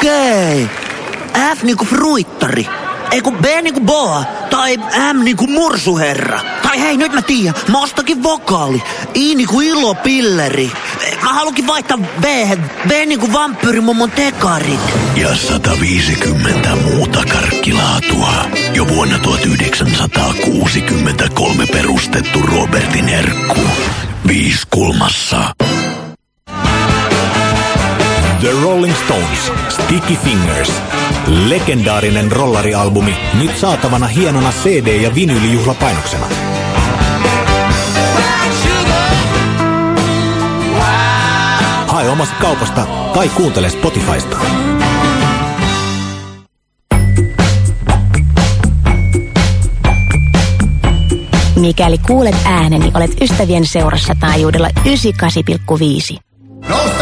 Okei. F niinku fruittari. Ei kun B niinku boa. Tai M niinku mursuherra. Tai hei, nyt mä tiedän. Mä ostakin vokaali. I niinku ilopilleri. Mä haluankin vaihtaa B. B niinku vampyyrimummon tekarit. Ja 150 muuta karkkilaatua. Jo vuonna 1963 perustettu Robertin herkku. Viiskulmassa. The Rolling Stones, Sticky Fingers. Legendaarinen rollarialbumi, nyt saatavana hienona CD- ja vinyylijuhlapainoksena. Hae omasta kaupasta tai kuuntele Spotifysta. Mikäli kuulet ääneni, olet ystävien seurassa taajuudella 98,5. Noustaan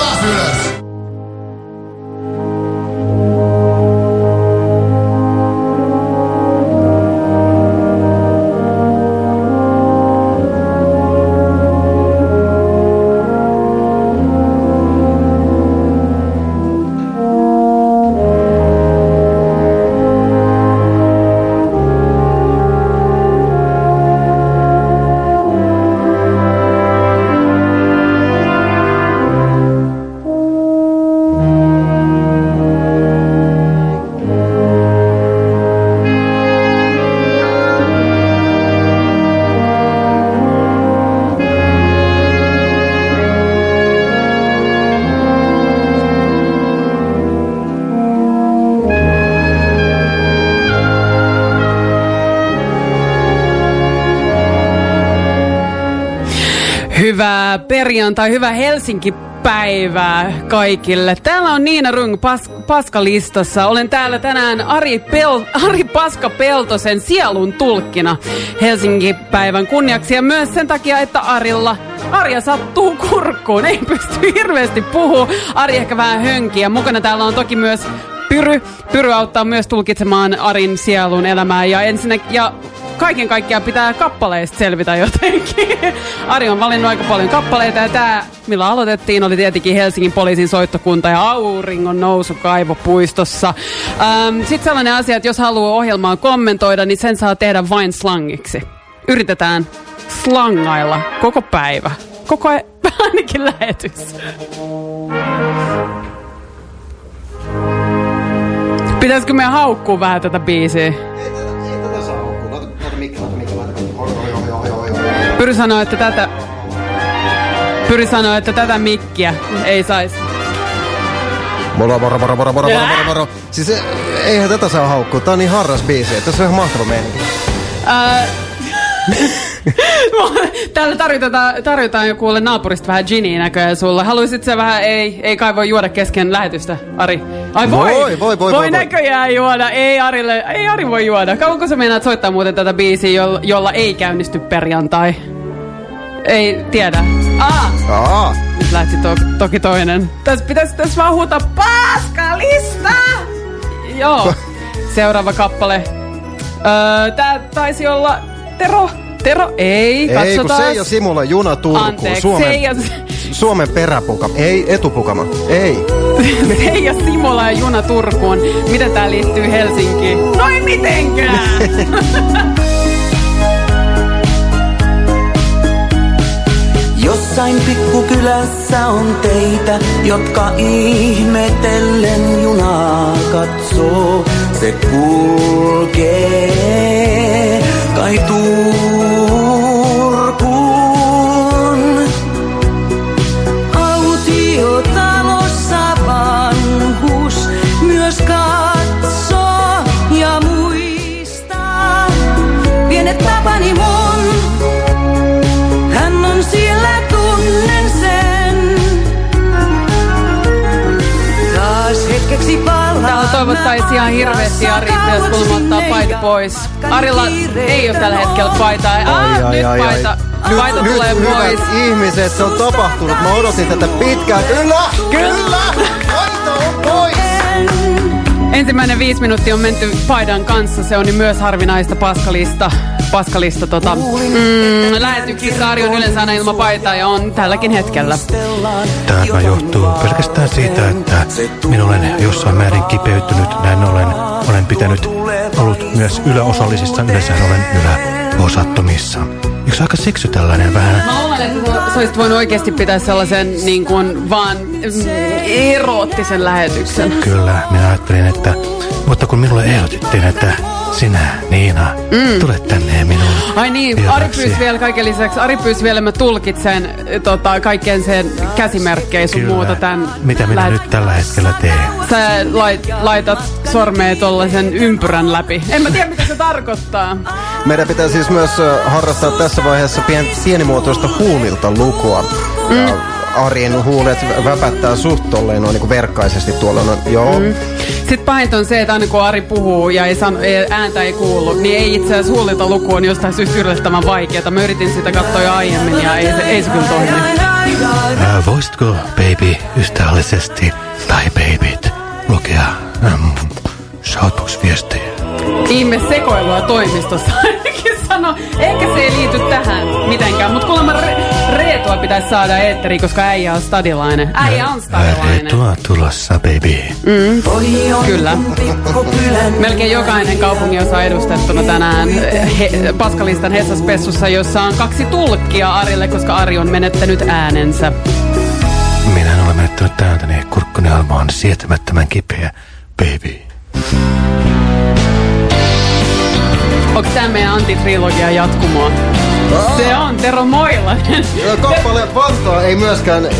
Hyvää perjantai, hyvää Helsinki-päivää kaikille. Täällä on Niina Rung pas, Paskalistassa. Olen täällä tänään Ari, Pel, Ari Paska Peltosen sielun tulkkina Helsinki-päivän kunniaksi. Ja myös sen takia, että Arilla Arja sattuu kurkkuun. Ei pysty hirveästi puhua. Ari ehkä vähän hönkiä. Mukana täällä on toki myös Pyry. Pyry auttaa myös tulkitsemaan Arin sielun elämää. Ja, ensinnä, ja kaiken kaikkiaan pitää kappaleista selvitä jotenkin. Ari on valinnut aika paljon kappaleita ja tämä, millä aloitettiin, oli tietenkin Helsingin poliisin soittokunta ja auringon nousu kaivopuistossa. Ähm, Sitten sellainen asia, että jos haluaa ohjelmaa kommentoida, niin sen saa tehdä vain slangiksi. Yritetään slangailla koko päivä. Koko ainakin lähetys. Pitäisikö me haukkua vähän tätä biisiä? Pyri sanoa, että tätä... Pyri sanoa, että tätä mikkiä ei saisi. Moro, moro, moro, moro, moro, moro, moro, moro. Siis eihän tätä saa haukkua. Tää on niin harras biisi, että tässä on ihan mahtava meininki. Ää, Täällä tarjotaan, tarjotaan jo kuule naapurista vähän giniä näköjään sulle. Haluaisit se vähän, ei, ei kai voi juoda kesken lähetystä, Ari? Ai voi! Voi, voi, voi, voi, voi. näköjään juoda. Ei Arille, ei Ari voi juoda. Kauanko sä meinaat soittaa muuten tätä biisiä, jolla, jolla ei käynnisty perjantai? Ei tiedä. Ah! Aa, Nyt lähti to, toki toinen. Tässä pitäisi tässä vaan huutaa paskalista! Joo. Seuraava kappale. Öö, tää taisi olla Tero. Tero, ei, ei kun katsotaan. Seija Simula, Juna Turku, Anteeksi, Suomen, Seija, Suomen peräpuka. Ei, etupukama. Ei. Seija Simola ja Juna Turkuun. Miten tää liittyy Helsinkiin? No ei mitenkään! Jossain pikkukylässä on teitä, jotka ihmetellen junaa katsoo. Se kulkee kai ihan hirveästi Ari, jos kulma ottaa paita pois. Arilla ei ole tällä hetkellä paitaa. Ah, Ai, ai, nyt ai, ai. paita. Paita nyt, tulee nyt, pois. hyvät ihmiset, se on tapahtunut. Mä odotin tätä pitkään. Kyllä! Kyllä! Paita on pois! Ensimmäinen viisi minuuttia on menty paidan kanssa. Se on niin myös harvinaista paskalista. Paskalista tota, mm, lähetyksissä. Ari on yleensä aina ilman paitaa ja on tälläkin hetkellä. Tämä johtuu pelkästään siitä, että minä olen jossain määrin kipeytynyt. Näin olen, olen pitänyt ollut myös yläosallisissa. Yleensä olen yläosattomissa. Yksi aika seksy tällainen vähän. Mä luulen, että sä olisit voinut oikeasti pitää sellaisen niin kuin vaan eroottisen lähetyksen. Kyllä, minä ajattelin, että... Mutta kun minulle ehdotettiin, että sinä, Niina, mm. tule tänne minun Ai niin, vieraksi. Ari pyysi vielä kaiken lisäksi, Ari pyysi vielä, mä tulkitsen tota, kaikkien sen käsimerkkejä sun Kyllä. muuta tämän. Mitä minä lähet- nyt tällä hetkellä teen? Sä lait, laitat sormea tollasen ympyrän läpi. En mä tiedä, mitä se tarkoittaa. Meidän pitää siis myös ö, harrastaa tässä vaiheessa pien, pienimuotoista huulilta lukua. Ja Arin huulet väpättää suht tolleen noin niin verkkaisesti tuolla. No, joo. Mm. Sitten pahinta on se, että aina kun Ari puhuu ja ei sano, ei, ääntä ei kuulu, niin ei itse asiassa huulilta luku on jostain syystä yllättävän vaikeaa. Mä yritin sitä katsoa jo aiemmin ja ei se, ei se kyllä toimi. Ää, voisitko, baby, ystävällisesti, tai babyt, lukea ähm, shoutbox-viestejä? Ihme sekoilua toimistossa sano. Ehkä se ei liity tähän mitenkään, mutta kuulemma Re- Reetua pitäisi saada eetteriin, koska äijä on stadilainen. Äijä on stadilainen. Reetua tulossa, baby. Mm, kyllä. Melkein jokainen kaupungin osa edustettuna tänään he, Paskalistan Hessaspessussa, jossa on kaksi tulkkia Arille, koska Ari on menettänyt äänensä. Minä en ole menettänyt täältäni, kurkkuni alma on sietämättömän kipeä, baby. Onko tämä meidän antitrilogia jatkumoa? Se on Tero Moilanen. Ö, Kappale Vantaa ei myöskään ö,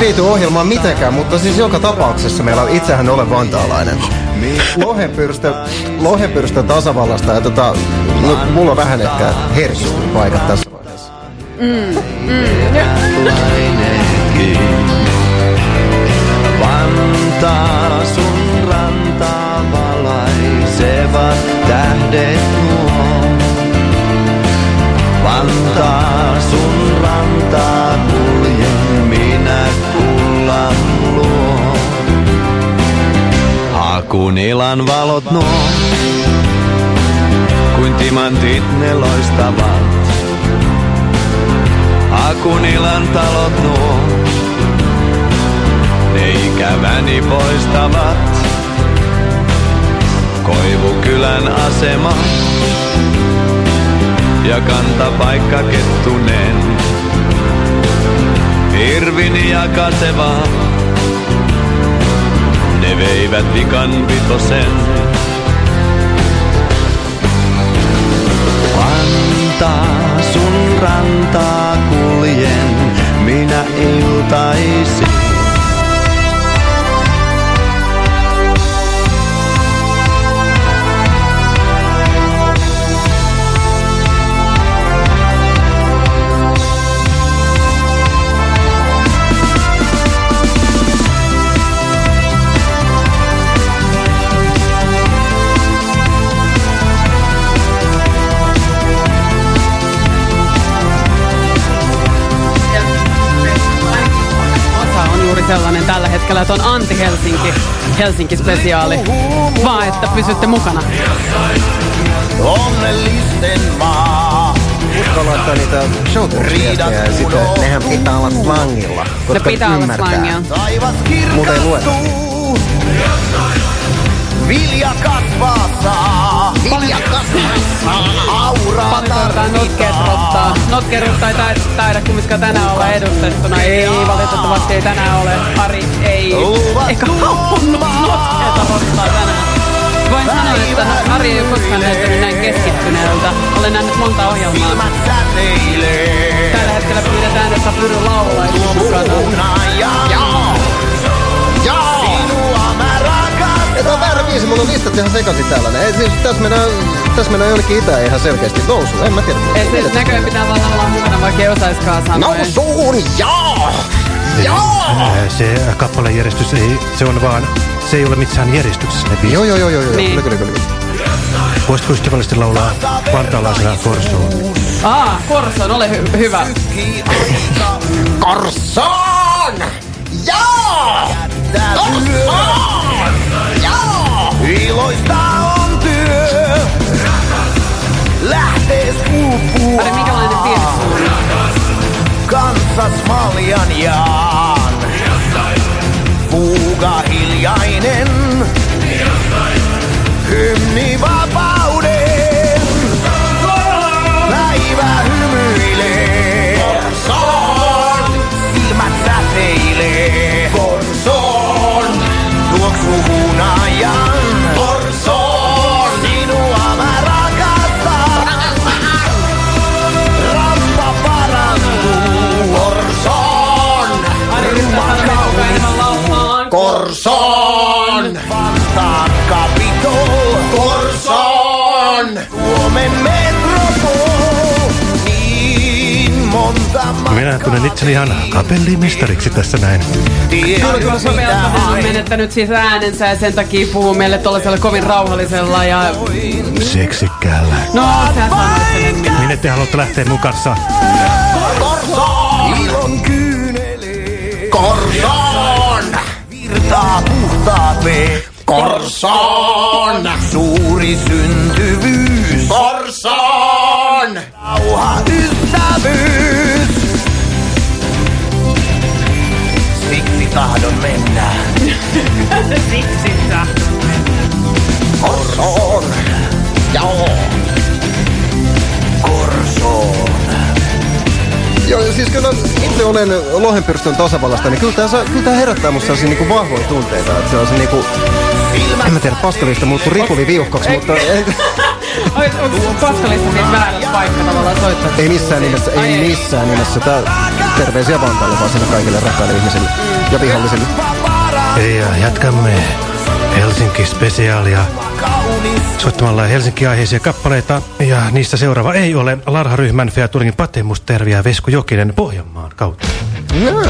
liity ohjelmaan mitenkään, mutta siis joka tapauksessa meillä on, itsehän olen vantaalainen. Lohenpyrstö, Lohenpyrstö tasavallasta ja tota, no, mulla on vähän ehkä herkistyy paikat tässä vaiheessa. Vantaa sun rantaa valaisevat tähdet Vantaa sun rantaa kuljen minä kullan luo. Hakunilan valot nuo, kuin timantit ne loistavat. Hakunilan talot nuo, ne ikäväni poistavat. Koivukylän asema ja kantapaikka kettunen. Irvin ja kaseva, ne veivät vikan vitosen. Vantaa sun rantaa kuljen minä iltaisin. Hetkellä, että on anti-Helsinki, Helsinki-spesiaali. Vaan, että pysytte mukana. Onnellisten maa. Uskon laittaa niitä showtime-viestejä ja sitten nehän pitää olla slangilla, Ne koska pitää olla slangia. Taivas Muuta ei lueta. Vilja kasvaa saa. Vilja kasvaa. Auraa Paljon toivotaan notkeet rottaa. Notkeet rottaa ei taida, taida kumminkaan tänään olla edustettuna. Ei, valitettavasti ei tänään ole. Ari ei eikä halunnut notkeeta rottaa tänään. Voin sanoa, että Ari ei ole koskaan näyttänyt näin keskittyneeltä. Olen nähnyt monta ohjelmaa. Tällä hetkellä pyydetään, että Pyry laulaisi mukana. Tää on väärä biisi, mulla on listat ihan sekaisin täällä. Ei, siis tässä mennään, tässä mennään jonnekin itään ihan selkeästi nousuun. En mä tiedä. Ei se näköjään pitää vaan olla mukana, vaikka ei osaiskaan sanoa. Nousuun, joo! Joo! Ää, Se kappalejärjestys ei, se on vaan, se ei ole missään järjestyksessä ne biisit. Joo, joo, joo, joo, joo. Niin. Kyllä, kyllä, kyllä. Voisitko ystävällisesti laulaa vantaalaisena korsoon? Aa, Korson, ole hy- hyvä. Korsoon! Joo! Korsoon! Iloista on työ. Lähtees pulppua. Ari, minkälainen fiilis sulla? Kansas maljan jaan. Fuuga hiljainen. Minä tunnen itseni ihan kapellimestariksi tässä näin. Kyllä mitä Peltonen on menettänyt siis äänensä ja sen takia puhuu meille tuollaisella kovin rauhallisella ja... Seksikkäällä. No, sä sanoit sen. Minne te haluatte lähteä mun kanssa? Korsoon! Ilon. Korsoon! Virtaa puhtaat vee. Korsoon! Suuri syntyvyys. Tahdon mennä. Siksi sä. Korsoon! Joo! Korsoon! Joo, ja siis kyllä itse olen Lohenpyrstön tasavallasta, niin kyllä tämä, saa- kyllä tämä herättää musta sellaisia niinku vahvoja tunteita. Että se on se niinku, en mä tiedä, paskalista muuttuu ripuliviuhkoksi, mutta ei, Onko Paskalista siis väärä paikka tavallaan soittaa? ei missään nimessä, ei missään nimessä. Tää, terveisiä Vantaalle vaan sinne kaikille rakkaille ihmisille ja vihollisille. Ja jatkamme Helsinki-spesiaalia soittamalla Helsinki-aiheisia kappaleita. Ja niistä seuraava ei ole Larha-ryhmän Featuringin Pate Mustervi ja Vesku Jokinen Pohjanmaan kautta. No.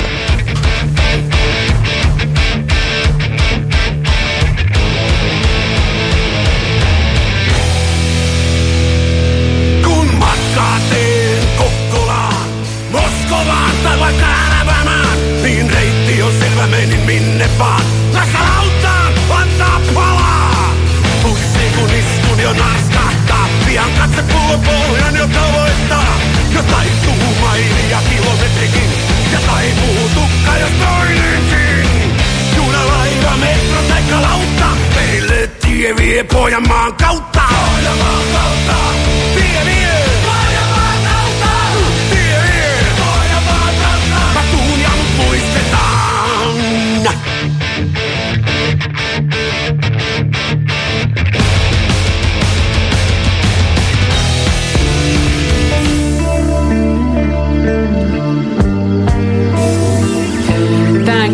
Minne vaan. Naskalautaan, antaa palaa! Bussi kun istun jo narskahtaa, pian katse pullon pohjan jo tavoittaa. Jo taittuu maili ja kilometrikin, ja taipuu tukka jos toinenkin. Junalaiva, metro taikka lautta, meille tie vie Pohjanmaan kautta. Pohjanmaan kautta, tie vie.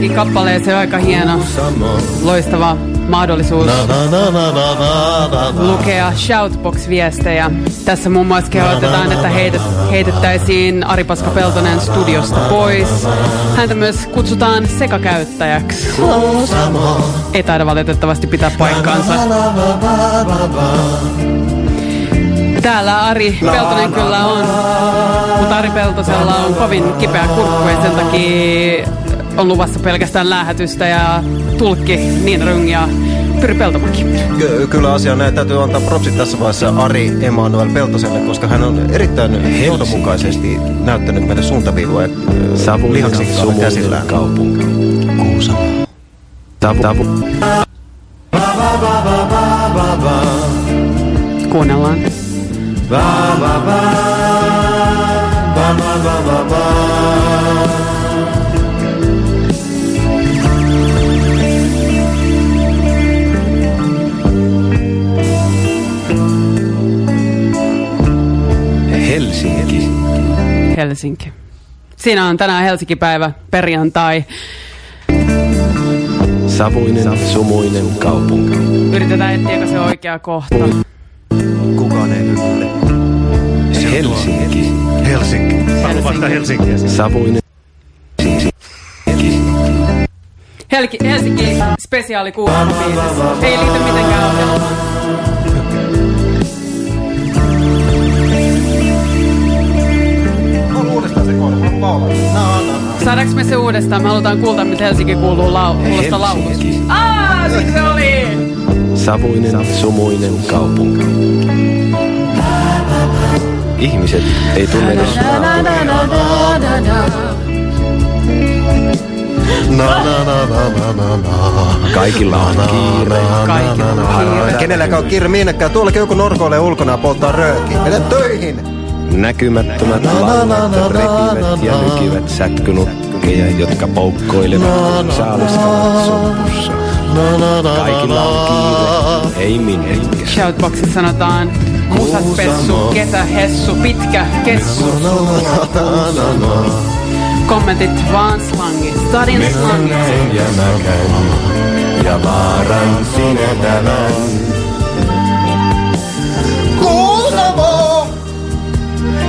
Tähänkin kappaleeseen aika hieno, loistava mahdollisuus lukea Shoutbox-viestejä. Tässä muun muassa kehotetaan, että heitet, heitettäisiin Ari Paska Peltonen studiosta pois. Häntä myös kutsutaan sekakäyttäjäksi. Ei taida valitettavasti pitää paikkaansa. Täällä Ari Peltonen kyllä on, mutta Ari Peltosella on kovin kipeä kurkku ja sen takia on luvassa pelkästään lähetystä ja tulkki niin Rung ja Pyry Peltomäki. Ky- kyllä asia näin. Täytyy antaa propsit tässä vaiheessa Ari Emanuel Peltoselle, koska hän on erittäin johdonmukaisesti näyttänyt meille suuntaviivoja äh, lihaksikkaalla käsillään. kaupunki. Kuusamo. Tavu. Tavu. Kuunnellaan. Helsinki. Siinä on tänään Helsinki-päivä, perjantai. Savuinen, sumuinen kaupunki. Yritetään etsiä, se oikea kohta. Kukaan ei hyppele. Helsinki. Helsinki. Haluan vasta Helsinkiä. Savuinen. Helki, Helsinki spesiaali kuukauden. Ei liity mitenkään ohjelmaan. Saadaanko me se uudestaan? Me halutaan kuulta, mitä Helsinki kuuluu lau- kuulosta laulusta. Aa, siinä se oli! Savuinen, sumuinen kaupunki. ihmiset ei tunne edes Na na na na na na na. Kaikilla on kiire. Kaikilla on kiire. Kenelläkään on kiire minnekään. Tuollakin joku norkoilee ulkona ja polttaa röökiä. Mene töihin! Näkymättömät langat repivät ja nykivät sätkynukkeja, jotka poukkoilevat saalistavat soppussa. Kaikilla on kiire, ei minnekään. Shoutboxissa sanotaan musaspessu, kesähessu, pitkä kessu. Kommentit vaan slangi, stadin slangi. ja mä käyn, ja vaaran sinetävän. Kuusamo!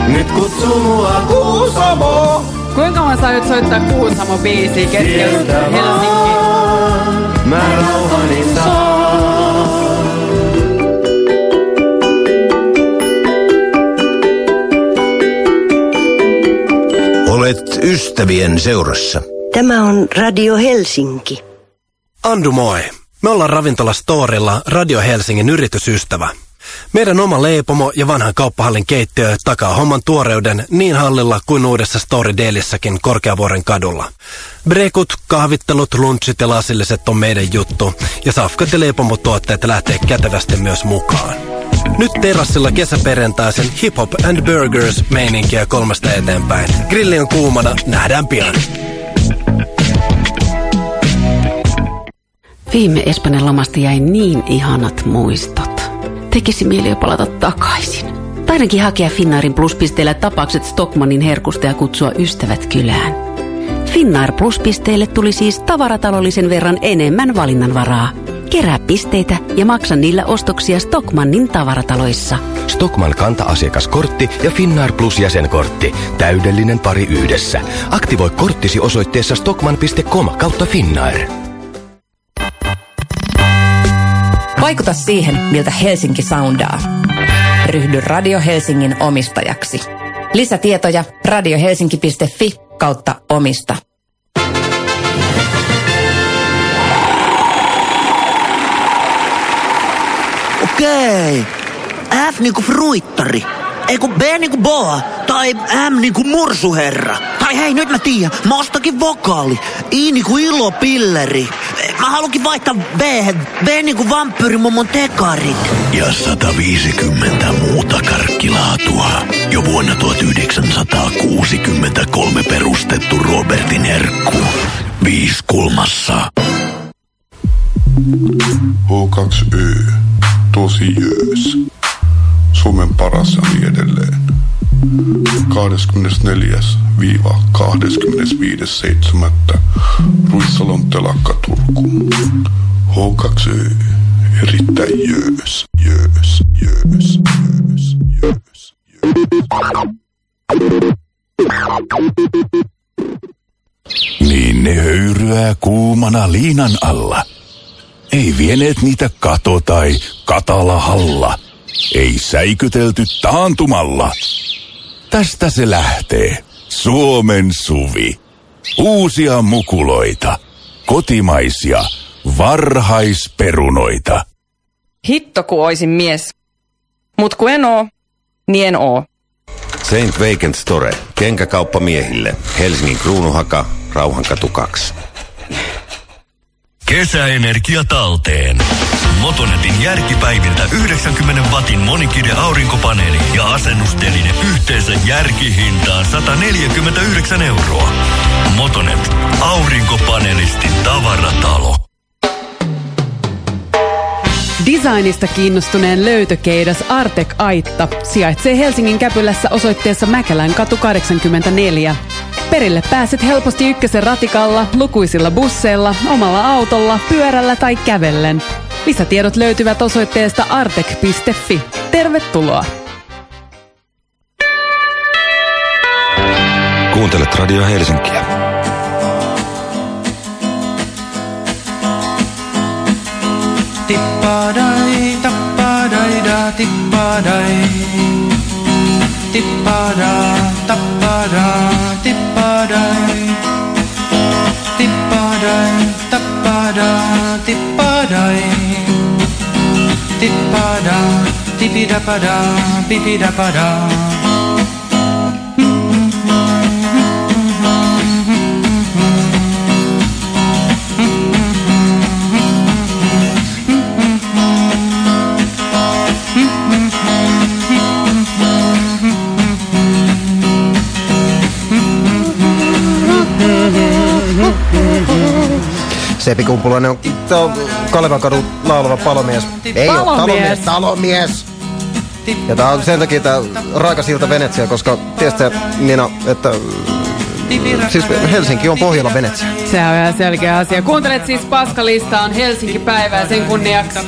Nyt kutsu mua Kuusamo, Kuinka mä saan nyt soittaa Kuusamo biisiä keskellä Helsinki? mä rauhani saan. Olet ystävien seurassa. Tämä on Radio Helsinki. Andu moi. Me ollaan ravintola Storilla Radio Helsingin yritysystävä. Meidän oma leipomo ja vanhan kauppahallin keittiö takaa homman tuoreuden niin hallilla kuin uudessa Story Dailissäkin Korkeavuoren kadulla. Brekut, kahvittelut, lunchit ja lasilliset on meidän juttu ja safkat ja leipomotuotteet lähtee kätevästi myös mukaan. Nyt terassilla kesäperjantaisen Hip Hop and Burgers meininkiä kolmesta eteenpäin. Grilli on kuumana, nähdään pian. Viime Espanjan lomasta jäi niin ihanat muistot. Tekisi mieli jo palata takaisin. Taidankin hakea Finnairin pluspisteellä tapaukset Stockmannin herkusta ja kutsua ystävät kylään. Finnair pluspisteille tuli siis tavaratalollisen verran enemmän valinnanvaraa. Kerää pisteitä ja maksa niillä ostoksia Stockmannin tavarataloissa. Stockman kanta-asiakaskortti ja Finnair Plus jäsenkortti. Täydellinen pari yhdessä. Aktivoi korttisi osoitteessa stockman.com kautta Finnair. Vaikuta siihen, miltä Helsinki soundaa. Ryhdy Radio Helsingin omistajaksi. Lisätietoja radiohelsinki.fi kautta omista. Okei. F niinku fruittari. Ei kun B niinku boa. Tai M niinku mursuherra. Tai hei, nyt mä tiedän. Mä ostakin vokaali. I niinku ilopilleri. Mä haluankin vaihtaa B. B niinku vampyyrimummon tekarit. Ja 150 muuta karkkilaatua. Jo vuonna 1963 perustettu Robertin herkku. Viiskulmassa. H2Ö. Tosi jöös. Suomen paras ja niin edelleen. 24-25.7. Ruissalon telakka Turku. H2Ö. Erittäin jöös, jöös, jöös, jöös, jöös, Niin ne höyryää kuumana liinan alla. Ei vieneet niitä kato tai katalahalla. Ei säikytelty taantumalla. Tästä se lähtee. Suomen suvi. Uusia mukuloita. Kotimaisia. Varhaisperunoita. Hitto ku oisin mies. Mut ku en oo, niin en oo. Saint Vacant Store. Kenkäkauppa miehille. Helsingin Kruunuhaka. Rauhankatu 2. Kesäenergia talteen. Motonetin järkipäiviltä 90 watin monikirja aurinkopaneeli ja asennusteline yhteensä järkihintaan 149 euroa. Motonet, aurinkopanelistin tavaratalo. Designista kiinnostuneen löytökeidas Artek Aitta sijaitsee Helsingin Käpylässä osoitteessa Mäkelän katu 84. Perille pääset helposti ykkösen ratikalla, lukuisilla busseilla, omalla autolla, pyörällä tai kävellen. Lisätiedot löytyvät osoitteesta artek.fi. Tervetuloa! Kuuntelet Radio Helsinkiä. Tippadai, tappadai, da, tippadai. Tippada, tappada, tippadai. Tippadai, tappada, tippadai. Tippada, tipidapada, pipidapada. Sepi Kumpulainen on, on Kalevan kadun laulava palomies. Ei Palomies. talomies, talomies! Ja tää on sen takia tää raikas ilta Venetsia, koska tiedätkö Nina, että siis Helsinki on pohjalla Venetsia. Se on ihan selkeä asia. Kuuntelet siis Paskalista on Helsinki-päivä ja sen kunniaksi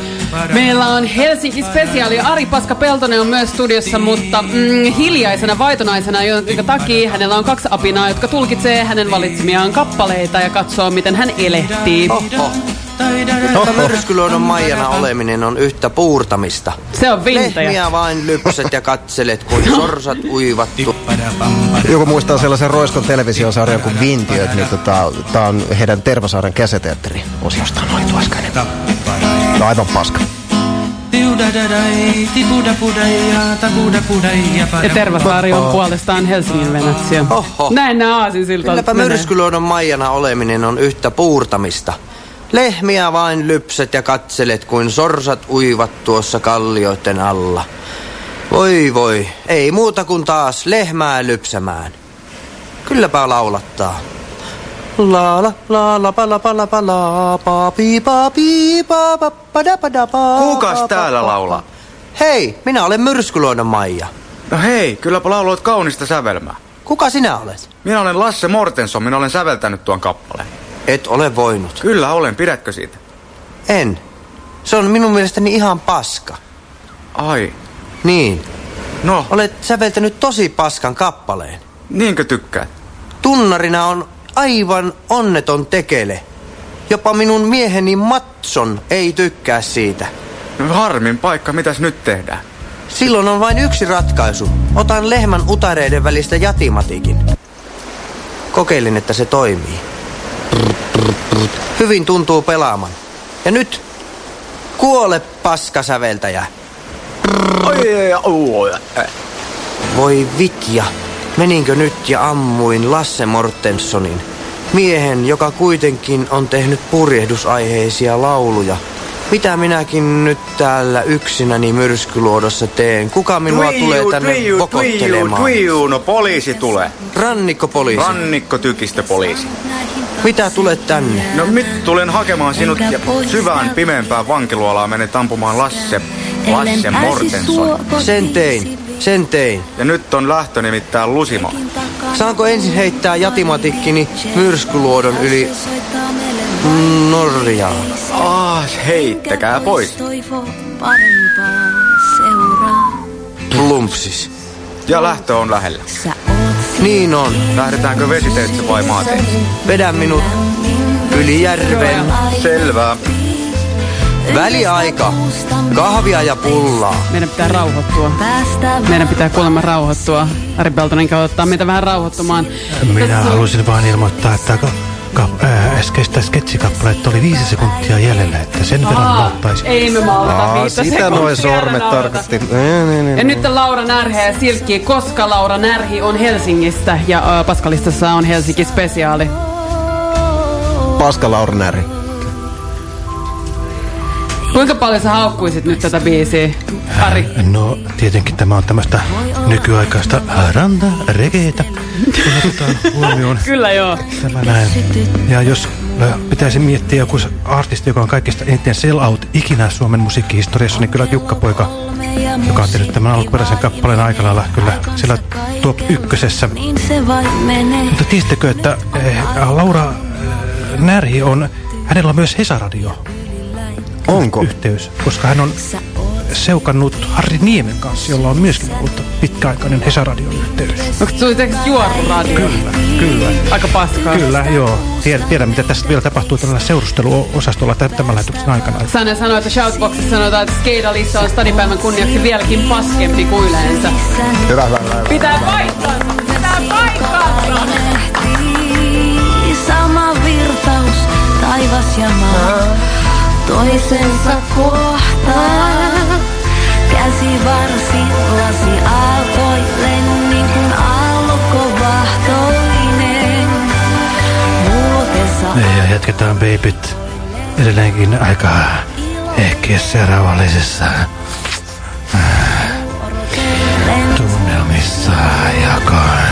meillä on Helsinki-spesiaali. Ari Paska Peltonen on myös studiossa, mutta mm, hiljaisena vaitonaisena, jonka takia hänellä on kaksi apinaa, jotka tulkitsee hänen valitsemiaan kappaleita ja katsoo, miten hän elehtii. Oho. Mutta myrskyluodon Maijana oleminen on yhtä puurtamista. Se on vintage. Lehmiä vain lypset ja katselet, kuin sorsat uivat. Joku muistaa sellaisen Roiskon televisiosarjan kuin Vintiöt, niin tota, tää on heidän Tervasaaren käseteatteri osiosta noin tuoskainen. On aivan paska. Ja Tervasaari on puolestaan Helsingin Venetsia. Oho. Näin nämä aasinsilta Kylläpä myrskyluodon Maijana oleminen on yhtä puurtamista. Lehmiä vain lypset ja katselet, kuin sorsat uivat tuossa kallioiden alla. Voi voi, ei muuta kuin taas lehmää lypsämään. Kylläpä laulattaa. La la la la pa la pa la pa la pa pi pa pi pa pa pa da pa da pa. Kukas täällä laulaa? Hei, minä olen myrskyluodon Maija. No hei, kylläpä lauloit kaunista sävelmää. Kuka sinä olet? Minä olen Lasse Mortenson, minä olen säveltänyt tuon kappaleen. Et ole voinut. Kyllä olen, pidätkö siitä? En. Se on minun mielestäni ihan paska. Ai. Niin. No. Olet säveltänyt tosi paskan kappaleen. Niinkö tykkäät? Tunnarina on aivan onneton tekele. Jopa minun mieheni Matson ei tykkää siitä. No harmin paikka, mitäs nyt tehdään? Silloin on vain yksi ratkaisu. Otan lehmän utareiden välistä jatimatikin. Kokeilin, että se toimii. Hyvin tuntuu pelaaman. Ja nyt kuole paskasäveltäjä. Voi vitja, meninkö nyt ja ammuin Lasse Mortensonin, miehen, joka kuitenkin on tehnyt purjehdusaiheisia lauluja. Mitä minäkin nyt täällä yksinäni myrskyluodossa teen? Kuka minua tulee tänne tuiju, vokottelemaan? tuiju, no poliisi tulee. Rannikkopoliisi. Rannikko tykistöpoliisi. Mitä tulet tänne? No nyt tulen hakemaan sinut ja syvään pimeämpään vankiluolaan menet ampumaan Lasse, Lasse Mortenson. Sen tein, sen tein. Ja nyt on lähtö nimittäin Lusimo. Saanko ensin heittää jatimatikkini myrskyluodon yli Norjaan? Ah, heittäkää pois. Plumpsis. Ja lähtö on lähellä. Niin on. Lähdetäänkö vesiteitse vai maateitse? Vedä minut yli järven. Selvä. Väliaika. Kahvia ja pullaa. Meidän pitää rauhoittua. Meidän pitää kuulemma rauhoittua. Ari Peltonen ottaa meitä vähän rauhoittumaan. Minä halusin vain ilmoittaa, että ää, äskeistä sketsikappaletta oli viisi sekuntia jäljellä, että sen verran Aa, maaltaisin. ei me maalata Aa, viittä sitä sekuntia, noin sormet tarkasti. Niin, niin, niin. Ja nyt Laura Närhe ja Silkki, koska Laura Närhi on Helsingistä ja äh, Paskalistassa on Helsinki spesiaali. Paska Laura Näri. Kuinka paljon sä haukkuisit nyt tätä biisiä, Ari? No, tietenkin tämä on tämmöistä nykyaikaista ranta regeetä, kun otetaan huomioon Kyllä joo. tämä näin. Ja jos ö, pitäisi miettiä joku artisti, joka on kaikista eniten sell out ikinä Suomen musiikkihistoriassa, niin kyllä Jukka Poika, joka on tehnyt tämän alkuperäisen kappaleen aika lailla kyllä siellä top ykkösessä. Mutta tiesittekö, että eh, Laura eh, Närhi on, hänellä on myös Hesaradio. Onko? Yhteys, koska hän on seukannut Harri Niemen kanssa, jolla on myöskin ollut pitkäaikainen Hesaradion yhteys. Onko tuli juoru-radio? Kyllä, kyllä. Aika paskaa. Kyllä, joo. Tiedän, tiedän mitä tässä vielä tapahtuu tällä seurusteluosastolla tä- tämän lähetyksen aikana. Sanne sanoi, että Shoutboxissa sanotaan, että Skeidalissa on stadipäivän kunniaksi vieläkin paskempi kuin yleensä. Hyvä, hyvä, hyvä. Pitää paikkansa! Pitää paikkansa! Sama virtaus, taivas ja maa, toisensa kohtaa. Käsi varsi, lasi aaltoille, niin kuin. Muutessa Ja jatketaan babyt edelleenkin aika ehkeessä ja rauhallisessa tunnelmissa, on.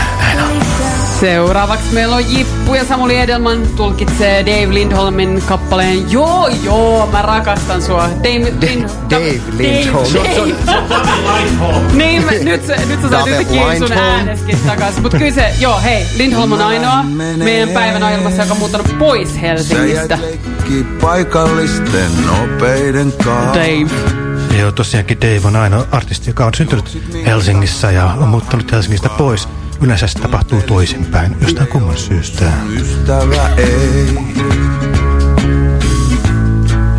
Seuraavaksi meillä on Jippu ja Samuli Edelman tulkitsee Dave Lindholmin kappaleen Joo, joo, mä rakastan sua. Dave, Lind, Dave Lindholm. Dave, Dave. niin, mä- nyt, se, nyt sä saat yhtäkkiä sun ääneskin takaisin. Mutta kyllä se, joo, hei, Lindholm on ainoa meidän päivän ohjelmassa, joka on muuttanut pois Helsingistä. paikallisten nopeiden kanssa. Dave. Joo, tosiaankin Dave on ainoa artisti, joka on syntynyt Helsingissä ja on muuttanut Helsingistä pois. Yleensä se tapahtuu toisinpäin, jostain kumman syystä. Ystävä ei.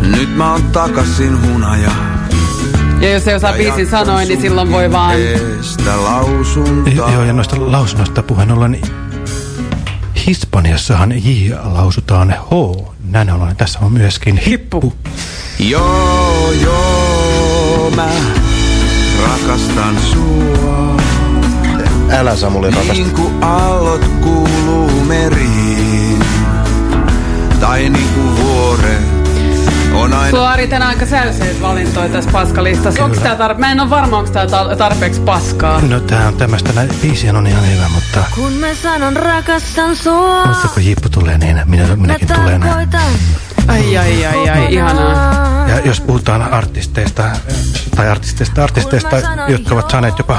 Nyt mä oon takasin hunaja. Ja jos ei osaa biisin sanoin, niin silloin voi vaan... Lausunta. Jo- Joo, ja noista lausunnoista puheen ollen, Hispaniassahan J lausutaan H. Näin ollen tässä on myöskin hippu. Joo, joo, mä rakastan sua. Älä Samuli rakasta. Niin kuin aallot kuuluu meriin. Tai niin kuin vuoret on aina... Sulla on Ari tänään aika säyseet valintoja tässä paskalistassa. Onko tää tar- Mä en ole varma, onko tää ta- tarpeeksi paskaa. No tää on tämmöistä, näin biisi on ihan hyvä, mutta, Kun mä sanon rakastan sua, mutta kun Jippu tulee niin, minä, minäkin tulen. tarkoitan Ai, ai, ai, ai, ihanaa. Ja jos puhutaan artisteista, tai artisteista, artisteista, jotka ovat saaneet jopa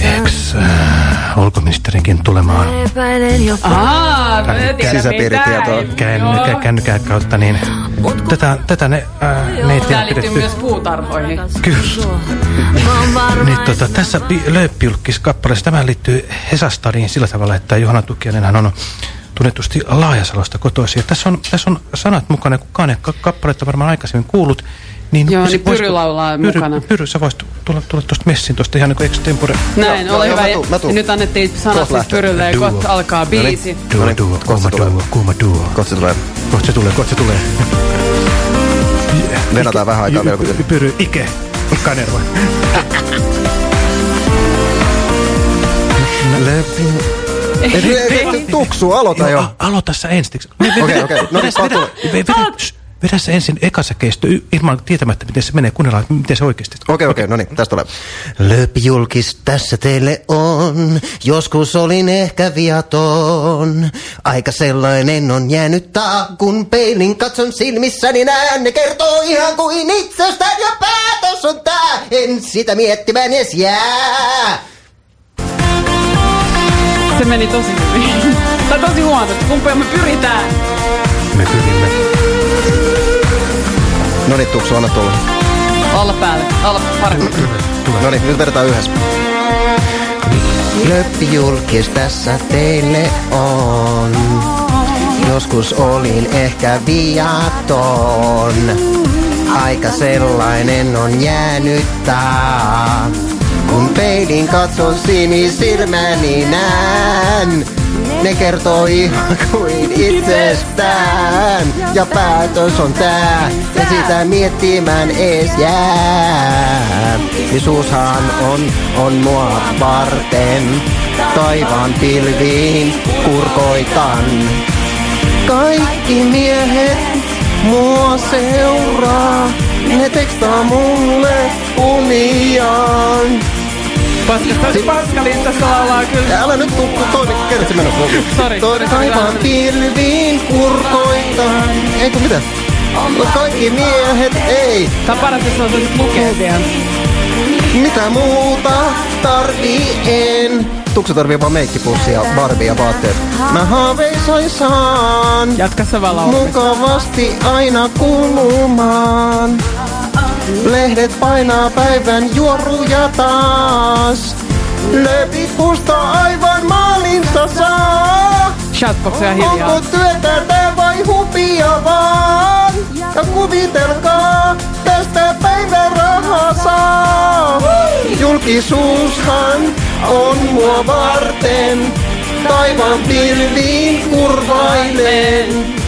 ex-ulkoministerinkin tulemaan. Aa, en tiedä Sisäpiiritietoa. mitään. kännykä, kännykän kautta, niin tätä, tätä ne, ää, ne ei tiedä liittyy pidetty. myös puutarhoihin. Kyllä. Niin, tota, tässä Lööppiulkis-kappaleessa tämä liittyy Hesastariin sillä tavalla, että Johanna Tukianenhan on tunnetusti Laajasalosta kotoisin. Ja tässä on, tässä on sanat mukana, kun Kane kappaletta varmaan aikaisemmin kuullut. Niin Joo, niin Pyry laulaa Pyry, mukana. Pyry, sä voisit tulla, tulla tuosta messin tuosta ihan niin kuin extempore. Näin, Joo, ole joo, hyvä. mä tuun, mä tuun. Ja nyt annettiin sanat siis. Pyrylle ja Duo. kohta alkaa biisi. Duo, niin, duo, kohta kuuma tulee. duo, kuuma duo. Kohta se tulee. Kohta se tulee, kohta se tulee. Venataan vähän aikaa vielä, Pyry, Ike, Kanerva. Ei, ei, ei, Tuksu, aloita jo. Aloita sä ensiksi. Okei, okei. No niin, vedä, vedä se ensin ekassa kesto ilman tietämättä, miten se menee. Kuunnellaan, miten se oikeasti. Okei, okei, no niin, tästä tulee. Lööpijulkis tässä teille on, joskus olin ehkä viaton. Aika sellainen on jäänyt taa, kun peilin katson silmissäni näen, ne kertoo ihan kuin itsestään ja päätös on tää. En sitä miettimään edes jää. Se meni tosi hyvin. Tai tosi huono. Kumpia me pyritään. Me pyrimme. No niin, Tuksu, anna tulla. Alla päälle. Alla paremmin. No niin, nyt vedetään yhdessä. Löppijulkis tässä teille on. Joskus olin ehkä viaton. Aika sellainen on jäänyt taa. Kun peilin katson sinisilmäni näen. Ne kertoo ihan kuin itsestään. Ja päätös on tää. Ja sitä miettimään ees jää. Jeesushan on, on mua varten. Taivaan pilviin kurkoitan. Kaikki miehet mua seuraa. Ne tekstaa mulle uniaan. Paskasta, paskalistassa laulaa kyllä. Älä nyt tuu toinen kerta se mennä pois. Sori. Toi taivaan pilviin kurkoitan. Eikö mitä? No kaikki miehet ei. Tää on paras, jos osaisit lukea vielä. Mitä muuta tarvii en? Tuksu tarvii vaan meikkipussia, Barbie ja vaatteet. Mä haaveisoisaan. Jatka sä vaan laulamista. Mukavasti aina kulumaan. Lehdet painaa päivän juoruja taas. Löpit kusta aivan maalinsa saa. Shoutboxia hiljaa. Onko työtä tää vai hupia vaan? Ja kuvitelkaa, tästä päivärahaa saa. Julkisuushan on mua varten. Taivaan pilviin kurvailen.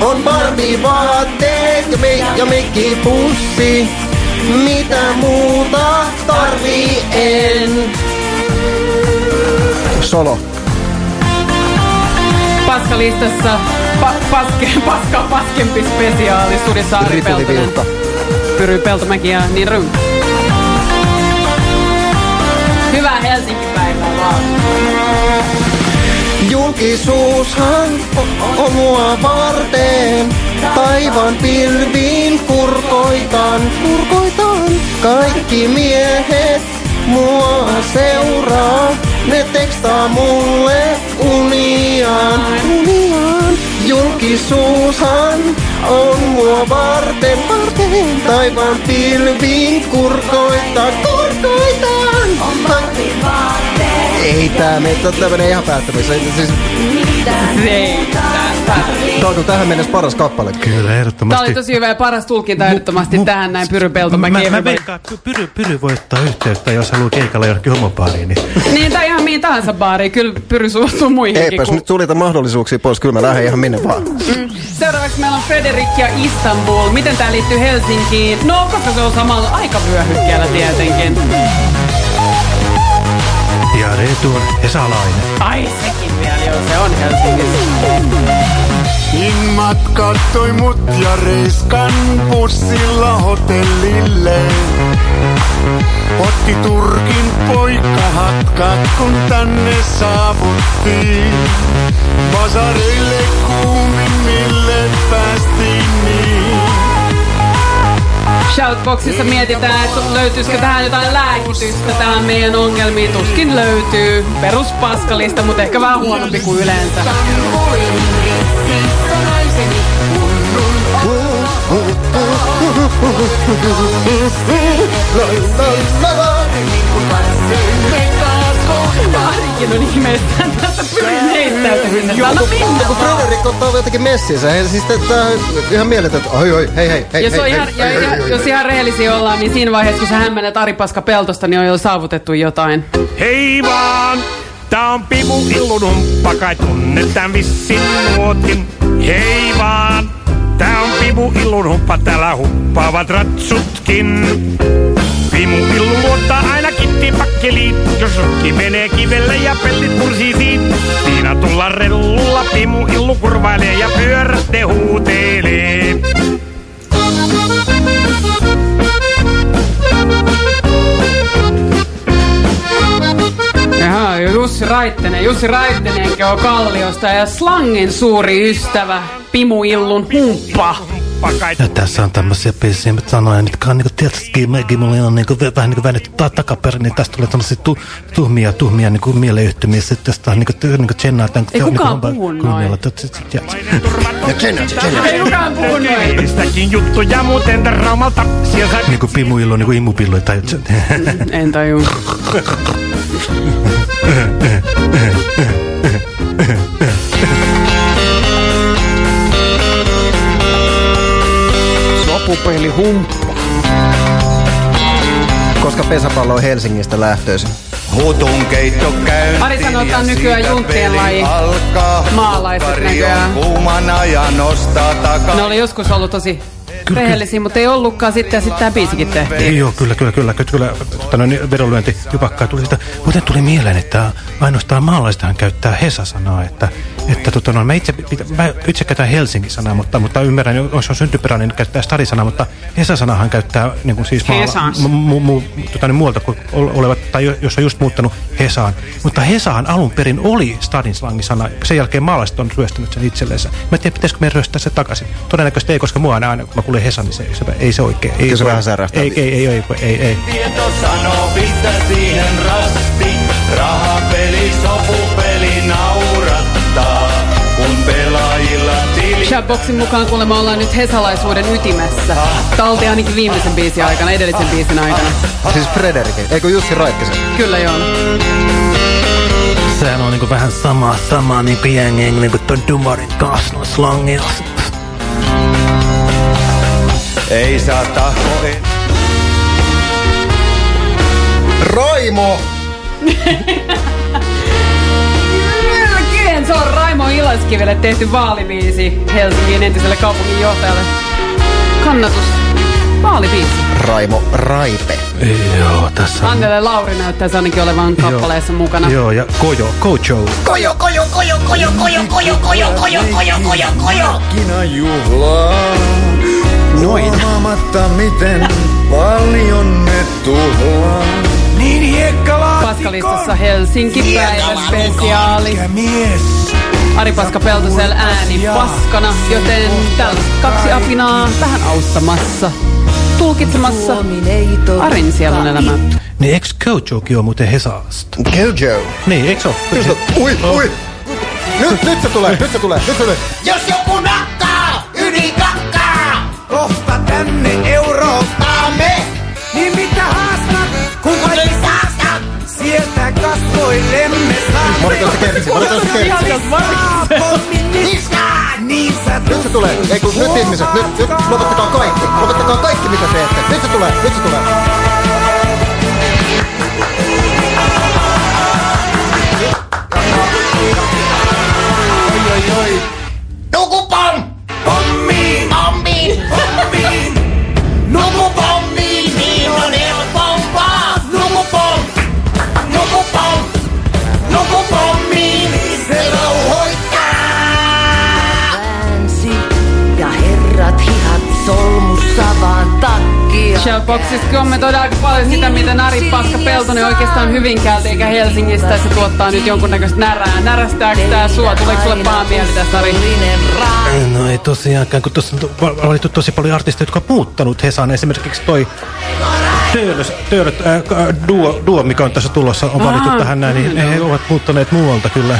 On Barbie vaatteet ja, me, ja meikki pussi. Mitä muuta tarvii en? Solo. Paskalistassa pa, paske, paska paskempi spesiaali. Studiossa Ari Peltonen. Pyry Peltomäki ja niin rym. Hyvää Helsinki-päivää vaan. Julkisuushan on mua varten. Taivaan pilviin kurkoitan, kurkoitan. Kaikki miehet mua seuraa. Ne tekstaa mulle uniaan, uniaan. Julkisuushan on mua varten, varten. Taivaan pilviin kurkoitan, kurkoitan. Ei tää me, tää menee ihan päättämiseen. Siis, tää on tähän mennessä paras kappale. Kyllä, Tämä ehdottomasti. oli tosi hyvä ja paras tulkinta ehdottomasti tähän näin Pyry Mä, Peltomäki. mä veikkaan, että Pyry, Pyry voi ottaa yhteyttä, jos haluaa keikalla jonnekin homopaariin. Niin. Niin, tai ihan mihin tahansa baariin. Kyllä Pyry suostuu muihinkin. Eipäs kun- nyt sulita mahdollisuuksia pois, kyllä mä lähden ihan minne vaan. Mm. Seuraavaksi meillä on Frederik ja Istanbul. Miten tää liittyy Helsinkiin? No, koska se on samalla aikavyöhykkeellä tietenkin. Ja Reetu on Esalainen. Ai sekin vielä, joo, se on Helsingissä. Ingmat kattoi mut ja reiskan bussilla hotellille. Otti Turkin poikahatkat kun tänne saavuttiin. Basareille kuumimmille päästiin niin. Shoutboxissa mietitään, että löytyisikö tähän jotain lääkitystä tähän meidän ongelmiin. Tuskin löytyy. Peruspaskalista, mutta ehkä vähän huonompi kuin yleensä. Arikin on ihmeissään tästä pyrin heittäytyminen. Anna mennä Kun vaan. Frederik ottaa jotenkin messinsä, hei, siis tää on ihan mieletön, että oi oi, hei hei, hei, Jos, on hei, ihan, hei, ja, hei, ja, hei, hei, jos ihan rehellisiä ollaan, niin siinä vaiheessa, kun sä hämmennet Ari Paska Peltosta, niin on jo saavutettu jotain. Hei vaan! Tää on Pimu Illun humppa, kai tunnetaan vissin nuotin. Hei vaan! Tää on Pimu Illun humppa, täällä huppaavat ratsutkin. Pimu Illu luottaa aina kittiin pakkeliin, jos rukki menee kivelle ja pellit pursisiin. Siinä tulla rellulla Pimu Illu kurvailee ja pyörätte huutelee. Jussi Raittinen. Jussi Raittinenkin on Kalliosta ja Slangin suuri ystävä. Pimu Illun humppa. Ja tässä on tämmöisiä biisejä sanoja, mitkä on niinku tietysti mulle on niinku, vähän niinku väännetty ta takaperin, niin tästä tulee tämmöisiä tu tuhmia, tuhmia niinku mieleyhtymiä. Sitten tästä on niinku, niinku Jennaa tämän Ei kukaan puhu noin. Ei kukaan puhu noin. Juttuja muuten Raumalta. Niinku Pimuillu, niinku Imupillu tai... En tajua. Sopupeli humppa. Koska pesäpallo on Helsingistä lähtöisin. Hutun keitto käyntiin Ari on nykyään junttien laji. alkaa. Maalaiset näköjään. kuumana ja nostaa takaa. Ne oli joskus ollut tosi rehellisiä, mutta ei ollutkaan sitten ja sitten tämä biisikin tehtiin. Joo, kyllä, kyllä, kyllä, kyllä, kyllä tota, no, niin, vedonlyönti jupakkaa tuli sitä. Muuten tuli mieleen, että ainoastaan maalaistahan käyttää Hesa-sanaa, että, että tota, no, mä, itse, mä itse käytän Helsinki-sanaa, mutta, mutta ymmärrän, jos on syntyperäinen, niin käyttää Stadi-sanaa, mutta Hesa-sanahan käyttää niin kuin siis Hesas. mu, mu, tota, niin, muualta kuin ol- olevat, tai jo- jos on just muuttanut Hesaan. Mutta Hesahan alun perin oli Stadin slangisana, sen jälkeen maalaiset on ryöstänyt sen itselleensä. Mä en tiedä, pitäisikö me ryöstää se takaisin. Todennäköisesti ei, koska mua aina, aina kun mä kuulen Hesan, niin se, se, ei se oikein. Ei, se voi- vähän särähtää. Ei, ei, ei, ei, ei, ei. Tieto sanoo, pistä siihen rasti. Rahapeli, sopupeli naurattaa, kun pelaajilla tili. Shoutboxin mukaan kuulemma ollaan nyt hesalaisuuden ytimessä. Talti ainakin viimeisen biisin aikana, edellisen biisin aikana. Siis Frederik, eikö Jussi Raikkisen? Kyllä joo. Sehän on niinku vähän sama, sama niinku jengi, niinku ton Dumarin kasno slangi. Ei saa tahko en. Raimo! Melkein! Se on Raimo Ilaskivelle tehty vaalibiisi Helsingin entiselle kaupunginjohtajalle. Kannatus. Vaalibiisi. Raimo Raipe. Joo, tässä on. Annelle Lauri näyttäisi ainakin olevan kappaleessa mukana. Joo, ja Kojo, Kojo. Kojo, kojo, kojo, kojo, kojo, kojo, kojo, kojo, kojo, kojo, kojo. Kina juhlaa. Noin. Huomaamatta miten paljon ne tuhlaa. Niin hiekkalaatikko. Paskalistassa Helsinki päivä spesiaali. mies. Ari Paska Peltosel ääni paskana, joten täällä kaksi apinaa vähän auttamassa, tulkitsemassa Arin sielun elämää. Niin eikö Gojokin on muuten Hesasta? Gojo? Niin, eikö se ole? ui, ui. Nyt, nyt se tulee, nyt se tulee, nyt se tulee. Jos joku nakkaa, ylikakkaa, kohta tänne Eurooppaamme. Niin mitä haastat, kun kaikki saastat, sieltä kasvoillemme saamme. Se kertsi, se kertsi. Niin sä Nyt se tulee, ei kun nyt ihmiset, nyt, nyt lopettakaa kaikki, lopettakaa kaikki mitä teette. Nyt se tulee, nyt se tulee. Oi, oi, oi. Nukupom! Shellboxissa kommentoidaan aika paljon sitä, miten Ari Paska Peltonen oikeastaan Hyvinkäältä eikä Helsingistä. Se tuottaa nyt jonkunnäköistä närää. Närästääkö tää sua? Tuleeko sulle paha mieli tästä, Ari? No ei tosiaankaan, kun tuossa on valittu tosi paljon artisteja, jotka on muuttanut Hesaan. Esimerkiksi toi Töölös, Töölöt, äh, k- duo, duo, mikä on tässä tulossa, on valittu Aa, tähän näin, niin he ovat muuttaneet muualta kyllä.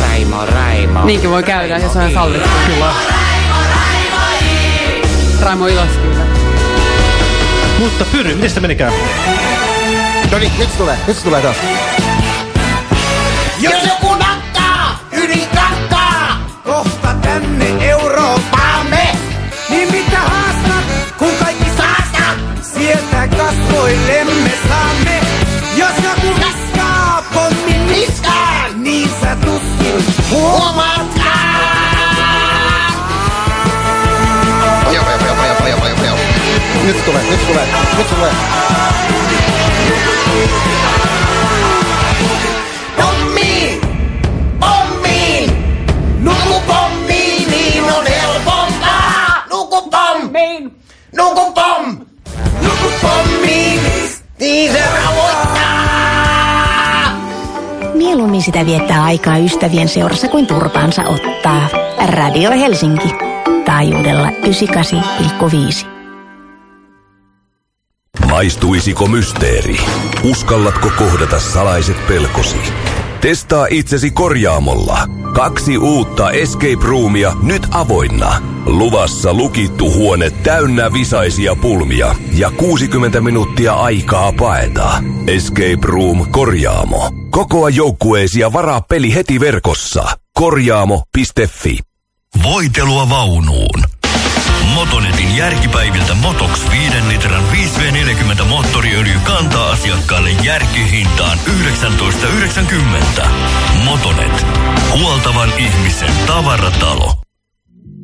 Raimo, Raimo. Niinkin voi käydä, jos on sallittu. Kyllä. Raimo Iloskylä. Mutta Pyry, miten se menikään? No niin, nyt tulee, nyt tulee taas. Pommiin! Nuku pommiin, niin on helpompaa! Nuku pommiin! Nuku pom! Nuku pommiin! Niin se rauhoittaa! Mieluummin sitä viettää aikaa ystävien seurassa kuin turpaansa ottaa. Radio Helsinki. Taajuudella 98,5. Maistuisiko mysteeri? Uskallatko kohdata salaiset pelkosi? Testaa itsesi korjaamolla. Kaksi uutta Escape Roomia nyt avoinna. Luvassa lukittu huone täynnä visaisia pulmia ja 60 minuuttia aikaa paeta. Escape Room Korjaamo. Kokoa joukkueesi ja varaa peli heti verkossa. Korjaamo.fi Voitelua vaunuun. Motonetin järkipäiviltä Motox 5 litran 5V40 moottoriöljy kantaa asiakkaalle järkihintaan 19,90. Motonet. Huoltavan ihmisen tavaratalo.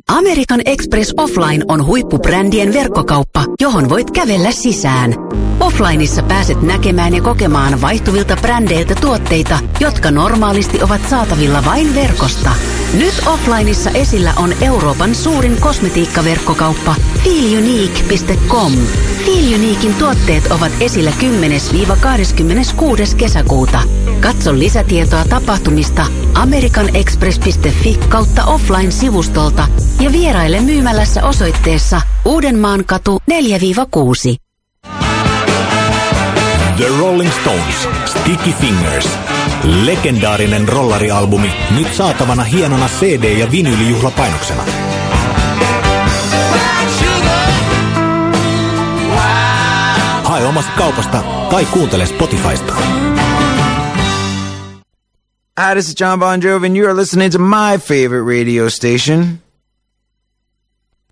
American Express Offline on huippubrändien verkkokauppa, johon voit kävellä sisään. Offlineissa pääset näkemään ja kokemaan vaihtuvilta brändeiltä tuotteita, jotka normaalisti ovat saatavilla vain verkosta. Nyt Offlineissa esillä on Euroopan suurin kosmetiikkaverkkokauppa feelunique.com. Feeluniquein tuotteet ovat esillä 10-26. kesäkuuta. Katso lisätietoa tapahtumista americanexpress.fi kautta offline-sivustolta ja vieraile myymälässä osoitteessa Uudenmaan katu 4-6. The Rolling Stones, Sticky Fingers. Legendaarinen rollarialbumi, nyt saatavana hienona CD- ja vinyylijuhlapainoksena. Hae omasta kaupasta tai kuuntele Spotifysta. Hi, this is John Bon Jovi, and you are listening to my favorite radio station.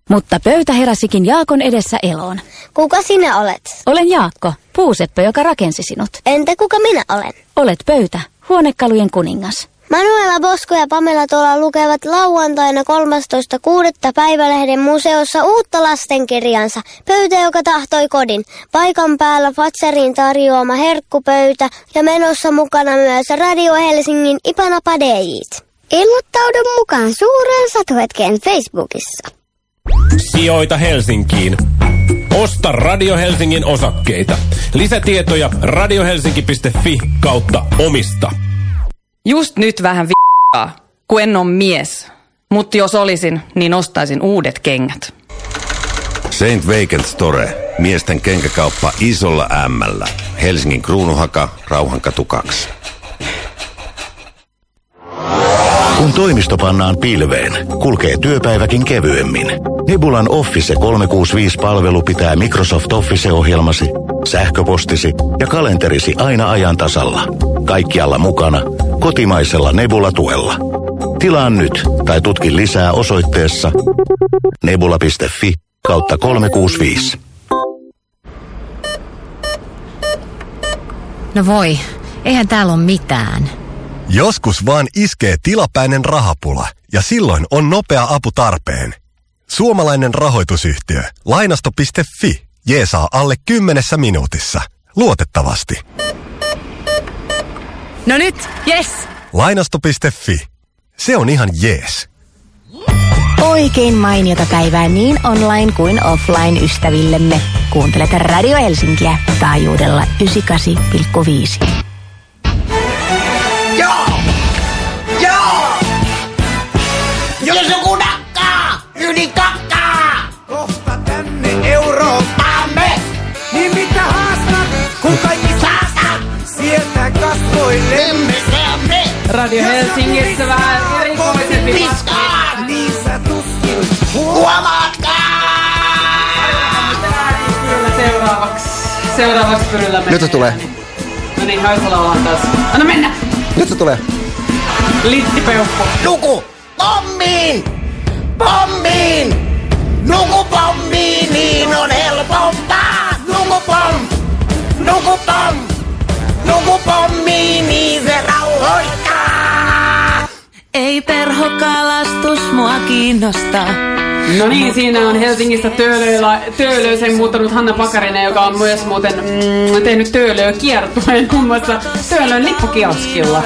Mutta pöytä heräsikin Jaakon edessä eloon. Kuka sinä olet? Olen Jaakko, puuseppä, joka rakensi sinut. Entä kuka minä olen? Olet pöytä, huonekalujen kuningas. Manuela Bosko ja Pamela Tola lukevat lauantaina 13.6. päivälehden museossa uutta lastenkirjansa. Pöytä, joka tahtoi kodin. Paikan päällä Fatsarin tarjoama herkkupöytä ja menossa mukana myös Radio Helsingin Ipanapadejit. Ilmoittaudun mukaan suureen satuhetkeen Facebookissa. Sijoita Helsinkiin. Osta Radio Helsingin osakkeita. Lisätietoja radiohelsinki.fi kautta omista. Just nyt vähän vi***aa. kun en ole mies. Mutta jos olisin, niin ostaisin uudet kengät. Saint Vacant Store. Miesten kenkäkauppa isolla ämmällä. Helsingin Kruunuhaka, Rauhankatu 2. Kun toimisto pannaan pilveen, kulkee työpäiväkin kevyemmin. Nebulan Office 365-palvelu pitää Microsoft Office-ohjelmasi, sähköpostisi ja kalenterisi aina ajan tasalla. Kaikkialla mukana, kotimaisella Nebula-tuella. Tilaa nyt tai tutki lisää osoitteessa nebula.fi kautta 365. No voi, eihän täällä ole mitään. Joskus vaan iskee tilapäinen rahapula ja silloin on nopea apu tarpeen. Suomalainen rahoitusyhtiö Lainasto.fi jeesaa alle kymmenessä minuutissa. Luotettavasti. No nyt, yes! Lainasto.fi. Se on ihan jees. Oikein mainiota päivää niin online kuin offline ystävillemme. Kuuntelet Radio Helsinkiä taajuudella 98,5. Kasvoillemme saamme! Radio Helsingissä vähän erikoisempi Piskaa! Niissä tuskin huomaatkaan! Seuraavaksi. Seuraavaksi pyryllä Nyt se tulee. No niin, Haisala ollaan taas. Anna mennä! Nyt se tulee. Littipeukku. Nuku! Pommiin! Pommiin! Nuku pommiin, niin on helpompaa! Ei perhokalastus mua kiinnosta. No niin, siinä on Helsingistä Töölöillä, Töölöisen muuttanut Hanna Pakarinen, joka on myös muuten mm, tehnyt Töölöä kiertueen muun muassa Töölön lippakioskilla.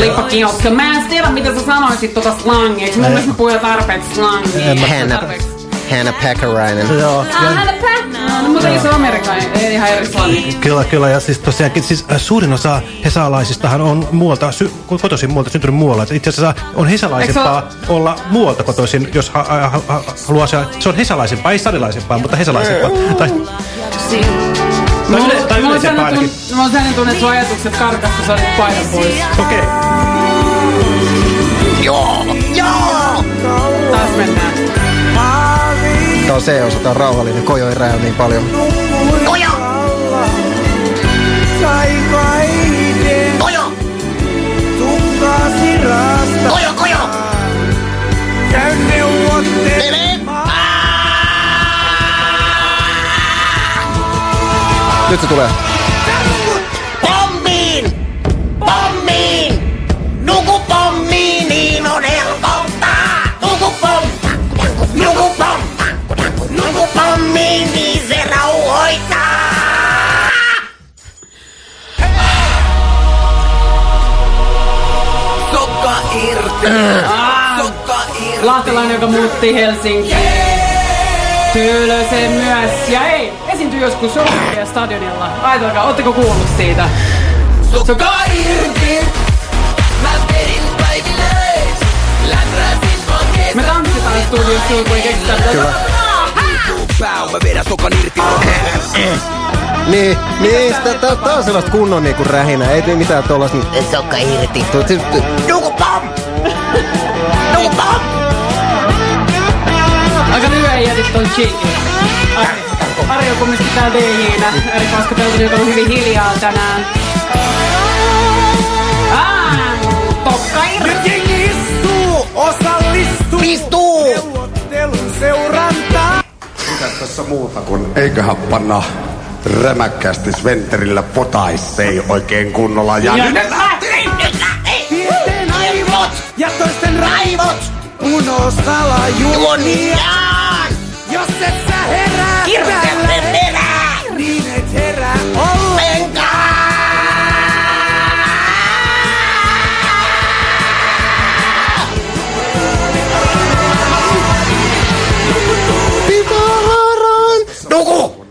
Lippakioskilla. Mä en tiedä, mitä sä sanoisit tota slangiksi. Mun mielestä mä puhuin tarpeeksi slangia. En mä- Hanna, Hanna Packarainen. Joo, Ah, Hanna Pack. No, mutta se on amerikkalainen, ei ihan eri slangi. Kyllä, kyllä. Ja siis tosiaankin siis, äh, suurin osa hesalaisistahan on muualta, sy- kotoisin muualta, syntynyt muualla. Itse asiassa on hesalaisempaa olla muualta kotoisin, jos ha- ha- ha- ha- haluaa se. Se on hesalaisempaa, ei sadilaisempaa, mutta hesalaisempaa. Tai, tai, yle, tai Mulla on yleisempää sellainen ainakin. tunne- sellainen että sun ajatukset karkas, kun sä paidan pois. Okei. Joo! Joo! Tää on C-osa, tää on rauhallinen. Kojo ei räjä niin paljon. Kojo! Kojo! Kojo, kojo! Käy neuvottelemaan. Nyt se tulee. Irti! Sokka irti! Lahtelainen, joka muutti Helsinkiin. Töölöseen myös. Ja ei, esiintyi joskus Olympia stadionilla. Ajatelkaa, ootteko kuullut siitä? Sokka irti! Mä vedin kaikille! Läträsin vankeet! Me tanssitaan studiossa kun ei keksitä Kyllä. Pää, mä vedän sokan irti! Niin, niin, tää, tää, tää on sellaista kunnon niinku rähinä, ei tee mitään tollasta niinku, sokka irti. Tu- tu- tu- Nuku pom! Nuku pom! Aika lyhyen ei jätit ton cheekin. Ari, on kumminkin täällä DJnä. Ari Paska Peltonen, joka on hyvin hiljaa tänään. Ah, tokka irti. Nyt jengi istuu, osallistuu. Istuu! Neuvottelun seurantaa. Mitä tässä muuta kuin eiköhän panna rämäkkästi Sventerillä potaissei oikein kunnolla ja, Ja nyt! Pienten aivot ja toisten raivot. Unosala juoniaan. Jos et sä herää Kirjoitatte perää! niin et herää ollenkaan.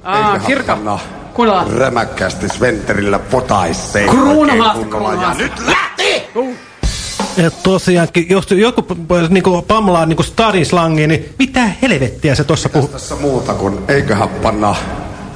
Ah, kirka. Kuunnellaan. Rämäkkästi Sventerillä oikein kunnolla ja nyt lähti! Ja tosiaankin, jos joku niinku, pamlaa niinku stadin slangiin, niin mitä helvettiä se tuossa puhuu? Tässä muuta kuin eiköhän panna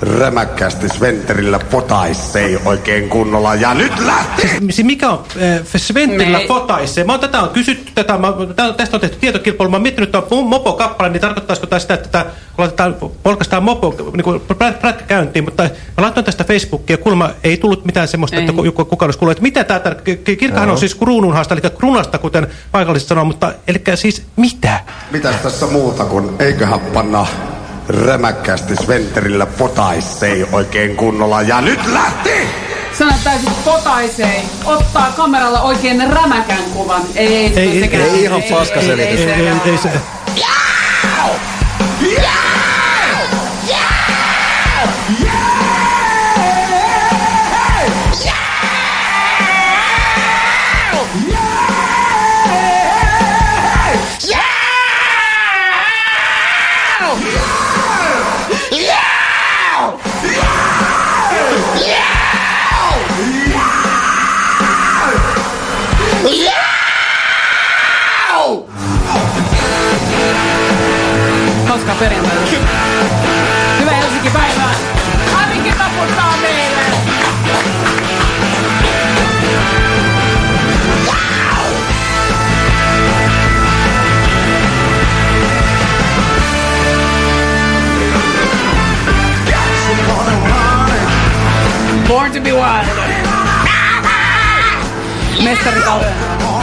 rämäkkästi Sventerillä potaissei oikein kunnolla. Ja nyt lähti! Mikä on äh, Sventerillä fotaisse? Mä oon tätä on kysytty, tätä, mä, tää- tästä on tehty tietokilpailu. Mä oon miettinyt, että on mopo-kappale, niin tarkoittaisiko tämä sitä, että tää, laitetaan, polkaistaan mopo niin prätkä käyntiin, mutta mä laitoin tästä Facebookia, kuulemma ei tullut mitään semmoista, Ei. että ku- joku kukaan olisi kuullut, että mitä tämä Kirkkahan on siis kruununhaasta, eli krunasta, kuten paikalliset sanoo, mutta eli siis mitä? Mitäs tässä muuta kuin eiköhän panna rämäkkästi Sventerillä potaissei oikein kunnolla. Ja nyt lähti! Sano täysin potaisee. Ottaa kameralla oikein rämäkän kuvan. Ei, ei, se Ei- on ei- sekään. ei ihan paska ei- selitys. ei Ei, sekään. ei, ei se, Katarina. que Helsinki päivää. Arinkin taputtaa meille. Born to be wild. Mestari Kallion.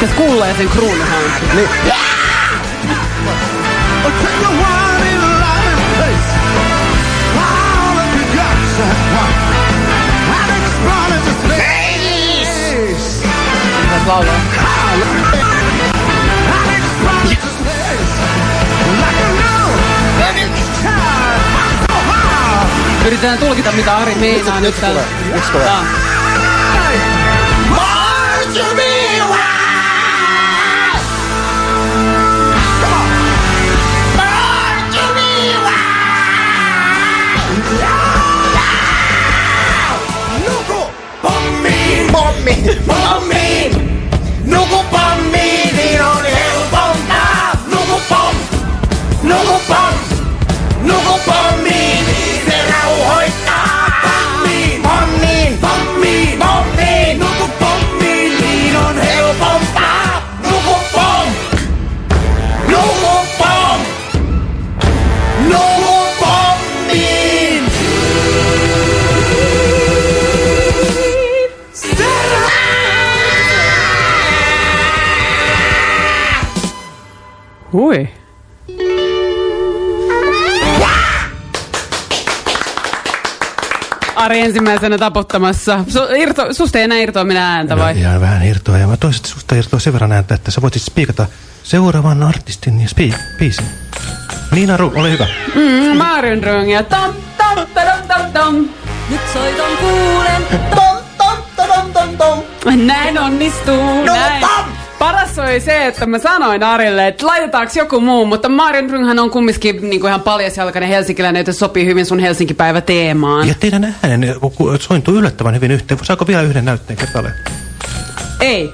Tässä kuulee sen kruunuhan. Niin. Laulaa. Yritetään tulkita, mitä Ari meinaa nyt tällä. Yksi tulee. Tää. Pommiin, Ensimmäisenä taputtamassa. Su, irto, susta ei enää irtoa minä ääntä vai? Ihan vähän irtoa. Ja mä toiset susta irtoa sen verran ääntä, että sä voisit spiikata seuraavan artistin ja spi biisin. Niina Ru, ole hyvä. Mm, Marion Röngiä. Tom, tom, tom, tom, tom. Nyt soiton kuulen. Tom, tom, tom, tom, tom. Näin onnistuu. No, näin. tom. Paras oli se, että mä sanoin Arille, että laitetaanko joku muu, mutta Marion Rönghän on kumminkin niin kuin ihan paljasjalkainen helsinkiläinen, joten sopii hyvin sun Helsinki-päivä teemaan. Ja teidän äänen sointuu yllättävän hyvin yhteen. Saako vielä yhden näytteen kertalle? Ei.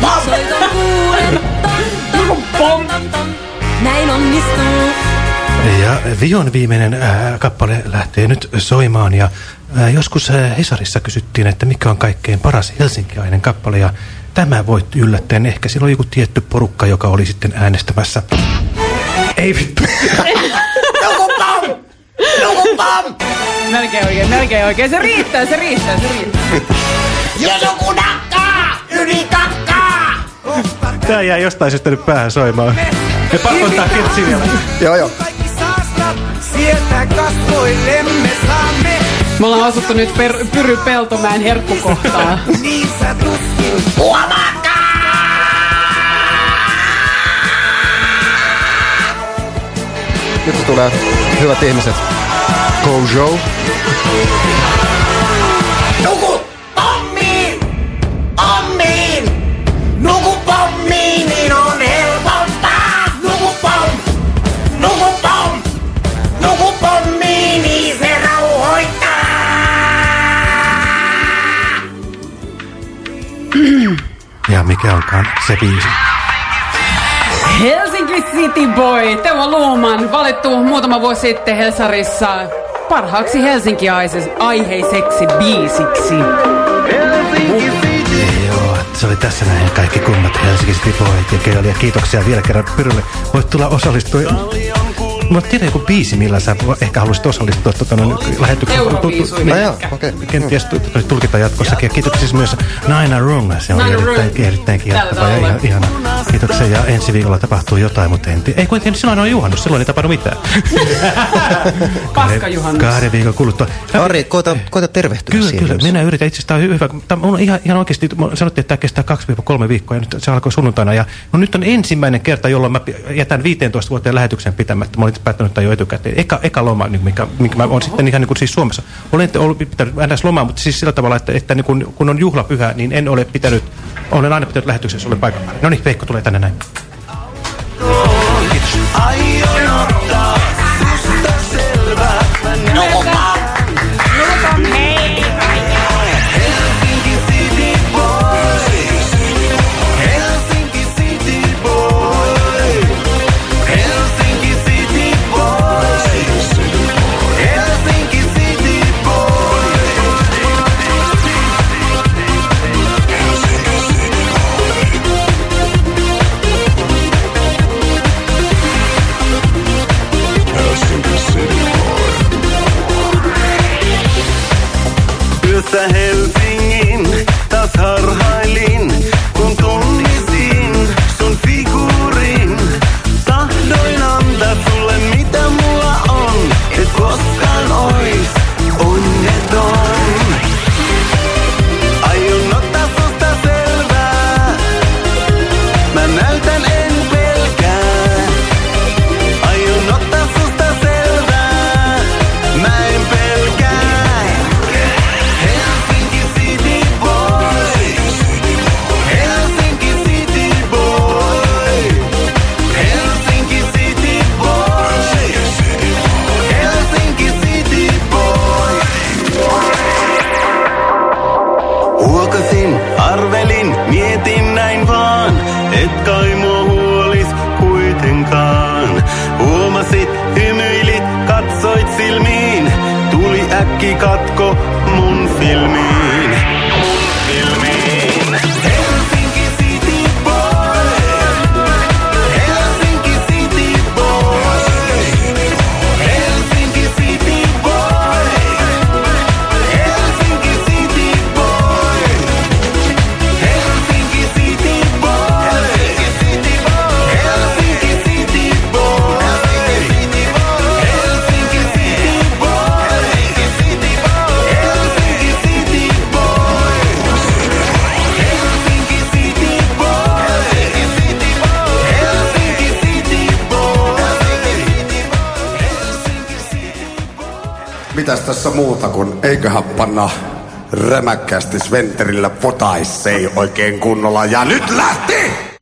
Pom. Soiton kuulen. Tom, tom, tom, tom, tom. Näin onnistuu. Ja Vion viimeinen ää, kappale lähtee nyt soimaan ja joskus ää, Hesarissa kysyttiin, että mikä on kaikkein paras helsinkiainen kappale ja tämä voitti yllättäen. Ehkä siellä oli joku tietty porukka, joka oli sitten äänestämässä. Ei vittu. Nuku pom, nuku pom. Melkein oikein, melkein oikein. Se riittää, se riittää, se riittää. Jos joku nakkaa, yli kakkaa. Tää jää jostain syystä nyt päähän soimaan. Me pakko ottaa ketsi vielä. Joo, joo. Kaikki saastat, sieltä kasvoillemme saamme. Me ollaan asuttu nyt per, Pyry Peltomäen herkkukohtaa. Niin sä tuskin. Nyt se tulee. Hyvät ihmiset. Gojo. Mikä onkaan se biisi. Helsinki City Boy, Teuvo Luoman, valittu muutama vuosi sitten Helsarissa parhaaksi Helsinki-aiheiseksi biisiksi. Joo, se oli tässä näin kaikki kummat Helsinki City Boyt. Ja kiitoksia vielä kerran Pyrylle. Voit tulla osallistua. Mä tiedän joku biisi, millä sä ehkä haluaisit osallistua tuota, no, lähetykseen. Ehkä. Kenties tu- tu- tulkita jatkossakin. Ja kiitoksia siis myös Naina Rung. Se Naina erittäin, erittäin kiehtova ja ihan, ihana. Kiitoksia ja ensi viikolla tapahtuu jotain, mutta en tiedä. Ei kuitenkin silloin on juhannus, silloin ei tapahdu mitään. Paskajuhannus. Kahden viikon kuluttua. Ari, koita, koita tervehtyä Kyllä, siihen. kyllä. Minä yritän. Itse asiassa tämä on hyvä. Tämä on ihan, ihan oikeasti, sanottiin, että tämä kestää 2-3 viikkoa ja nyt se alkoi sunnuntaina. Ja no nyt on ensimmäinen kerta, jolloin mä jätän 15 vuoteen lähetyksen pitämättä. Mä olin päättänyt tämän jo etukäteen. Eka, eka loma, niin mikä, minkä mä olen sitten ihan niin kuin siis Suomessa. Olen ollut pitänyt ns. lomaa, mutta siis sillä tavalla, että, että niin kun, kun on juhlapyhä, niin en ole pitänyt, olen aina pitänyt lähetyksessä, olen paikalla. No niin, Veikko tulee tänne näin. Ottaa rämäkkästi Sventerillä potaissei oikein kunnolla. Ja nyt lähti!